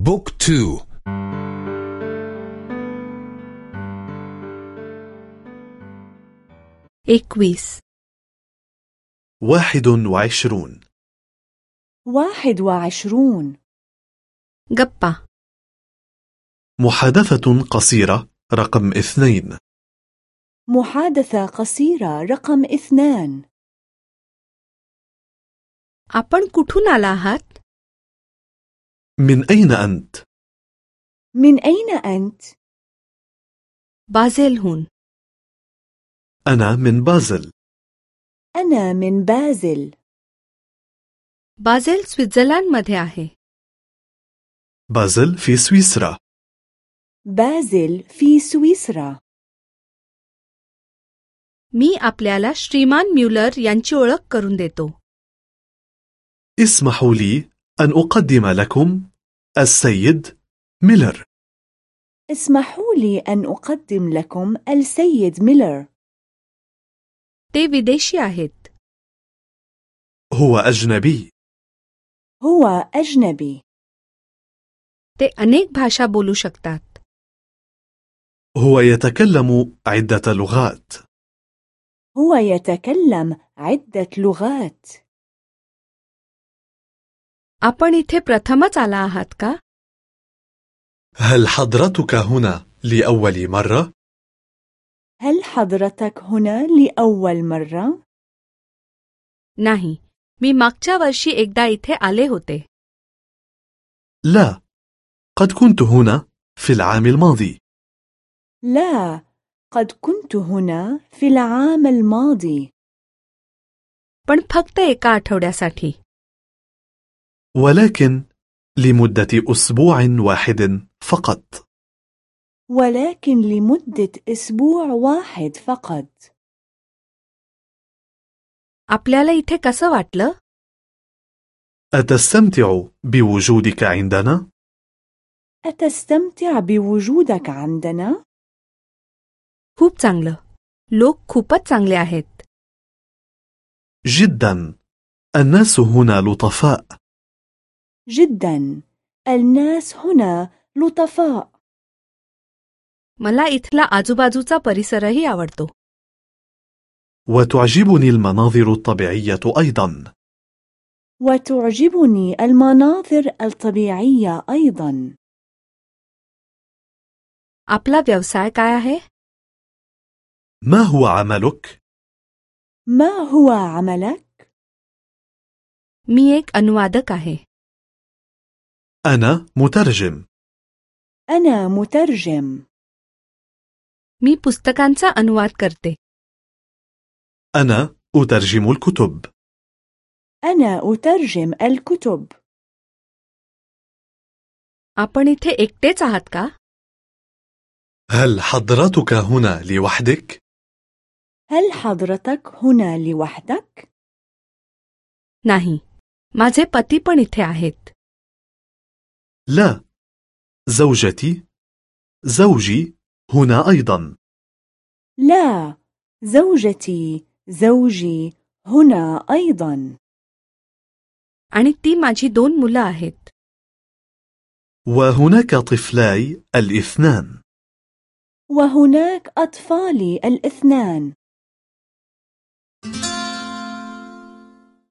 بوك تو एकवीस واحد وعشرون واحد وعشرون गप्पा محادثة قصيرة رقم اثنين محادثة قصيرة رقم اثنان आपण कुठून आला आहात من أين أنت؟ من أين أنت؟ बाझेलहून أنا من بازل أنا من بازل बाझेल स्वित्झर्लंडमध्ये आहे بازل في سويسرا بازل في سويسرا मी आपल्याला श्रीमान म्युलर यांची ओळख करून देतो اسمحوا لي أن أقدم لكم السيد ميلر اسمحوا لي أن أقدم لكم السيد ميلر ते विदेशी आहेत هو أجنبي هو أجنبي ते अनेक भाषा बोलू शकतात هو يتكلم عدة لغات هو يتكلم عدة لغات आपण इथे प्रथमच आला आहात का هل حضرتك هنا لأول مرة؟ هل حضرتك هنا لأول مرة؟ नाही मी मागच्या वर्षी एकदा इथे आले होते لا قد كنت هنا في العام الماضي لا قد كنت هنا في العام الماضي पण फक्त एका आठवड्यासाठी ولكن لمدة أسبوع واحد فقط ولكن لمدة أسبوع واحد فقط आपल्याला इथे कसं वाटलं أتستمتع بوجودك عندنا؟ أتستمتع بوجودك عندنا؟ खूप चांगलं लोक खूपच चांगले आहेत جدا الناس هنا لطفاء جدا الناس هنا لطفاء मला इथला आजूबाजूचा परिसरही आवडतो وتعجبني المناظر الطبيعية أيضا وتعجبني المناظر الطبيعية أيضا आपला व्यवसाय काय आहे ما هو عملك؟ ما هو عملك؟ मी एक अनुवादक आहे أنا مترجم أنا مترجم मी पुस्तकांचा अनुवाद करते أنا أترجم الكتب أنا أترجم الكتب आपण इथे एकटेच आहात का هل حضرتك هنا لوحدك؟ هل حضرتك هنا لوحدك؟ नाही माझे पती पण इथे आहेत لا زوجتي زوجي هنا أيضا لا زوجتي زوجي هنا أيضا आणि ती माझी दोन मुलं आहेत وهناك طفلاي الاثنان وهناك أطفالي الاثنان